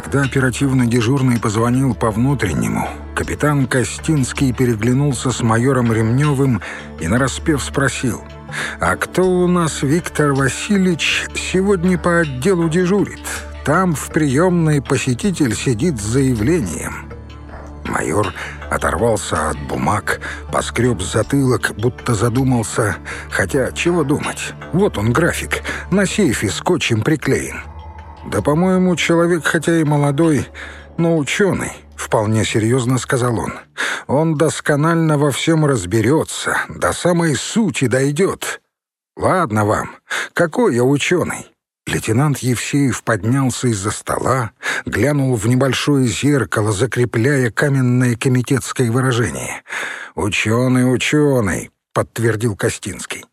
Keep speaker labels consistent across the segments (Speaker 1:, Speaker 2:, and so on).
Speaker 1: Когда оперативный дежурный позвонил по внутреннему, капитан Костинский переглянулся с майором Ремневым и нараспев спросил, «А кто у нас, Виктор Васильевич, сегодня по отделу дежурит? Там в приемной посетитель сидит с заявлением». Майор оторвался от бумаг, поскреб затылок, будто задумался. Хотя, чего думать? Вот он график, на сейфе скотчем приклеен. «Да, по-моему, человек хотя и молодой, но ученый», — вполне серьезно сказал он. «Он досконально во всем разберется, до самой сути дойдет». «Ладно вам, какой я ученый?» Лейтенант Евсеев поднялся из-за стола, глянул в небольшое зеркало, закрепляя каменное комитетское выражение. «Ученый, ученый», — подтвердил Костинский.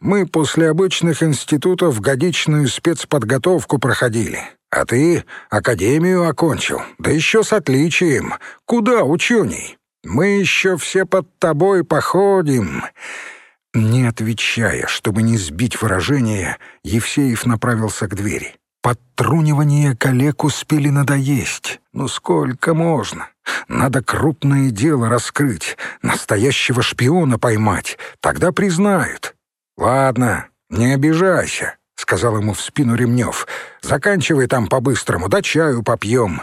Speaker 1: Мы после обычных институтов годичную спецподготовку проходили. А ты академию окончил, да еще с отличием. Куда, ученый? Мы еще все под тобой походим». Не отвечая, чтобы не сбить выражение, Евсеев направился к двери. Подтрунивание коллег успели надоесть. Ну сколько можно? Надо крупное дело раскрыть, настоящего шпиона поймать, тогда признают. «Ладно, не обижайся», — сказал ему в спину Ремнев. «Заканчивай там по-быстрому, да чаю попьем».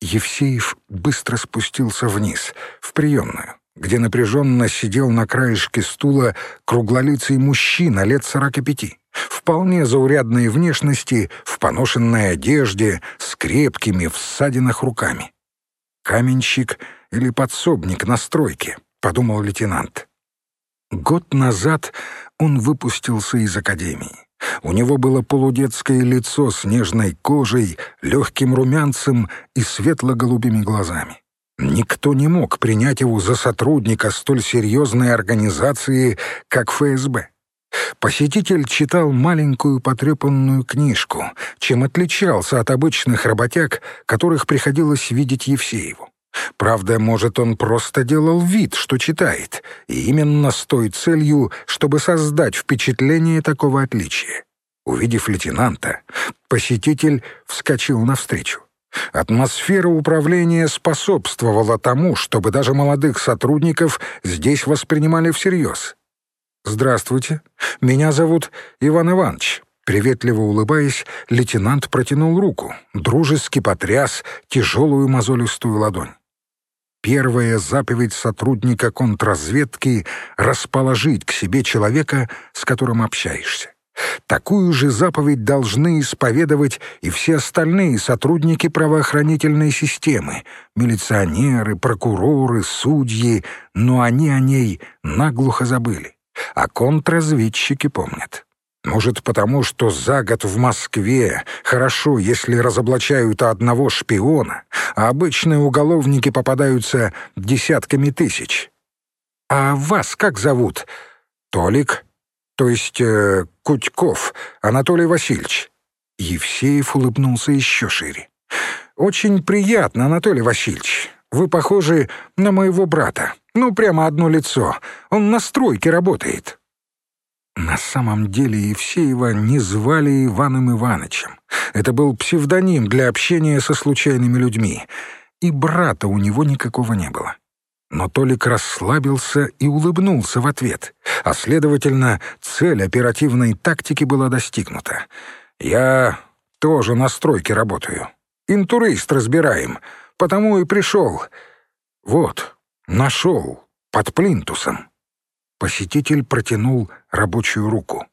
Speaker 1: Евсеев быстро спустился вниз, в приемную, где напряженно сидел на краешке стула круглолицый мужчина лет сорока пяти, вполне заурядной внешности, в поношенной одежде, с крепкими в ссадинах руками. «Каменщик или подсобник на стройке», — подумал лейтенант. Год назад он выпустился из академии. У него было полудетское лицо с нежной кожей, легким румянцем и светло-голубыми глазами. Никто не мог принять его за сотрудника столь серьезной организации, как ФСБ. Посетитель читал маленькую потрепанную книжку, чем отличался от обычных работяг, которых приходилось видеть Евсееву. Правда, может, он просто делал вид, что читает, и именно с той целью, чтобы создать впечатление такого отличия. Увидев лейтенанта, посетитель вскочил навстречу. Атмосфера управления способствовала тому, чтобы даже молодых сотрудников здесь воспринимали всерьез. «Здравствуйте, меня зовут Иван Иванович». Приветливо улыбаясь, лейтенант протянул руку, дружески потряс тяжелую мозолистую ладонь. Первая заповедь сотрудника контрразведки — расположить к себе человека, с которым общаешься. Такую же заповедь должны исповедовать и все остальные сотрудники правоохранительной системы, милиционеры, прокуроры, судьи, но они о ней наглухо забыли, а контрразведчики помнят. Может, потому что за год в Москве хорошо, если разоблачают одного шпиона, а обычные уголовники попадаются десятками тысяч. «А вас как зовут?» «Толик, то есть э, Кутьков, Анатолий Васильевич». Евсеев улыбнулся еще шире. «Очень приятно, Анатолий Васильевич. Вы похожи на моего брата. Ну, прямо одно лицо. Он на стройке работает». На самом деле Евсеева не звали Иваном Ивановичем. Это был псевдоним для общения со случайными людьми. И брата у него никакого не было. Но Толик расслабился и улыбнулся в ответ, а, следовательно, цель оперативной тактики была достигнута. «Я тоже на стройке работаю. Интурист разбираем, потому и пришел. Вот, нашел, под плинтусом». Посетитель протянул рабочую руку.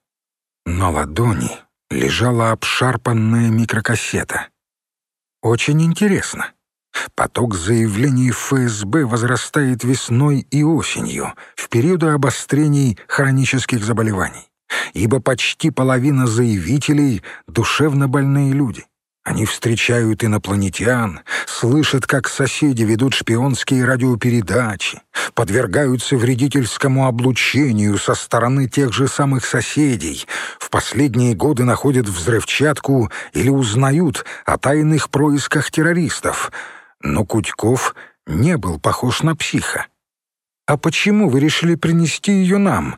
Speaker 1: На ладони лежала обшарпанная микрокассета. Очень интересно. Поток заявлений ФСБ возрастает весной и осенью, в периоды обострений хронических заболеваний, ибо почти половина заявителей — душевно больные люди. Они встречают инопланетян, слышат, как соседи ведут шпионские радиопередачи, подвергаются вредительскому облучению со стороны тех же самых соседей, в последние годы находят взрывчатку или узнают о тайных происках террористов. Но Кутьков не был похож на психа. «А почему вы решили принести ее нам?»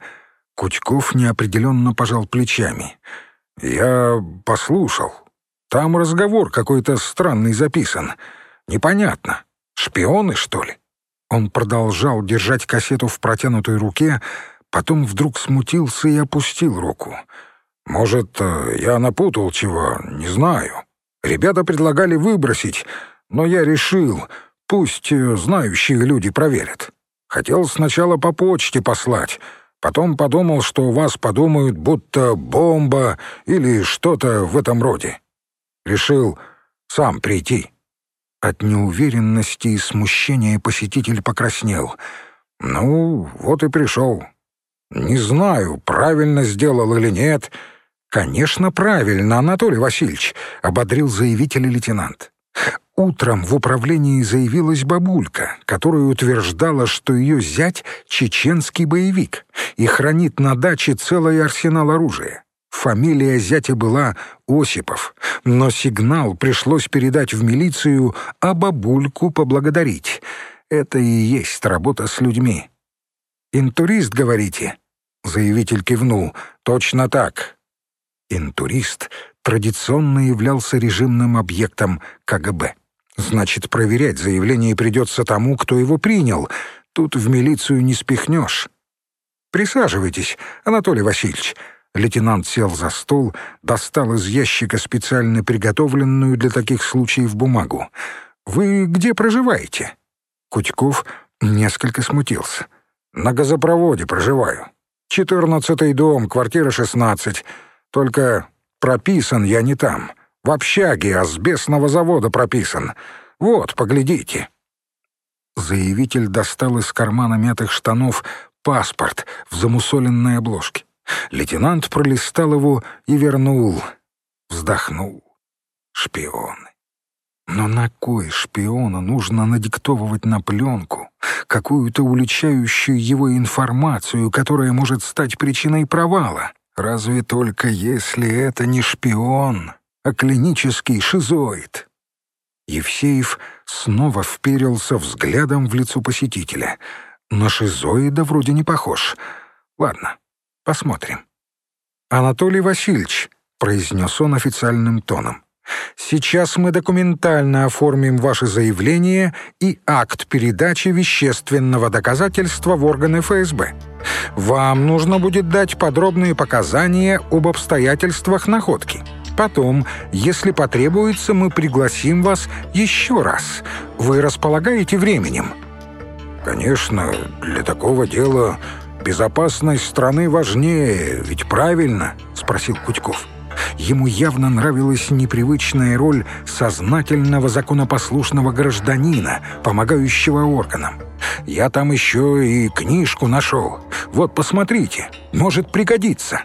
Speaker 1: Кутьков неопределенно пожал плечами. «Я послушал, Там разговор какой-то странный записан. Непонятно. Шпионы, что ли?» Он продолжал держать кассету в протянутой руке, потом вдруг смутился и опустил руку. «Может, э, я напутал чего, не знаю. Ребята предлагали выбросить, но я решил, пусть э, знающие люди проверят. Хотел сначала по почте послать, потом подумал, что у вас подумают, будто бомба или что-то в этом роде. Решил сам прийти». От неуверенности и смущения посетитель покраснел. «Ну, вот и пришел. Не знаю, правильно сделал или нет». «Конечно, правильно, Анатолий Васильевич», — ободрил заявитель лейтенант. Утром в управлении заявилась бабулька, которая утверждала, что ее зять — чеченский боевик и хранит на даче целый арсенал оружия. Фамилия зятя была Осипов, но сигнал пришлось передать в милицию, а бабульку поблагодарить. Это и есть работа с людьми. «Интурист, говорите?» Заявитель кивнул. «Точно так». Интурист традиционно являлся режимным объектом КГБ. Значит, проверять заявление придется тому, кто его принял. Тут в милицию не спихнешь. «Присаживайтесь, Анатолий Васильевич», Лейтенант сел за стол, достал из ящика специально приготовленную для таких случаев бумагу. «Вы где проживаете?» Кутьков несколько смутился. «На газопроводе проживаю. Четырнадцатый дом, квартира шестнадцать. Только прописан я не там. В общаге асбестного завода прописан. Вот, поглядите». Заявитель достал из кармана мятых штанов паспорт в замусоленной обложке. Лейтенант пролистал его и вернул. Вздохнул. Шпионы. Но на кой шпиона нужно надиктовывать на пленку какую-то уличающую его информацию, которая может стать причиной провала? Разве только если это не шпион, а клинический шизоид? Евсеев снова вперился взглядом в лицо посетителя. На шизоида вроде не похож. Ладно, Посмотрим. «Анатолий Васильевич», — произнес он официальным тоном, «сейчас мы документально оформим ваше заявление и акт передачи вещественного доказательства в органы ФСБ. Вам нужно будет дать подробные показания об обстоятельствах находки». Потом, если потребуется, мы пригласим вас еще раз. Вы располагаете временем?» «Конечно, для такого дела «Безопасность страны важнее, ведь правильно?» — спросил Кутьков. Ему явно нравилась непривычная роль сознательного законопослушного гражданина, помогающего органам. «Я там еще и книжку нашел. Вот, посмотрите, может пригодиться».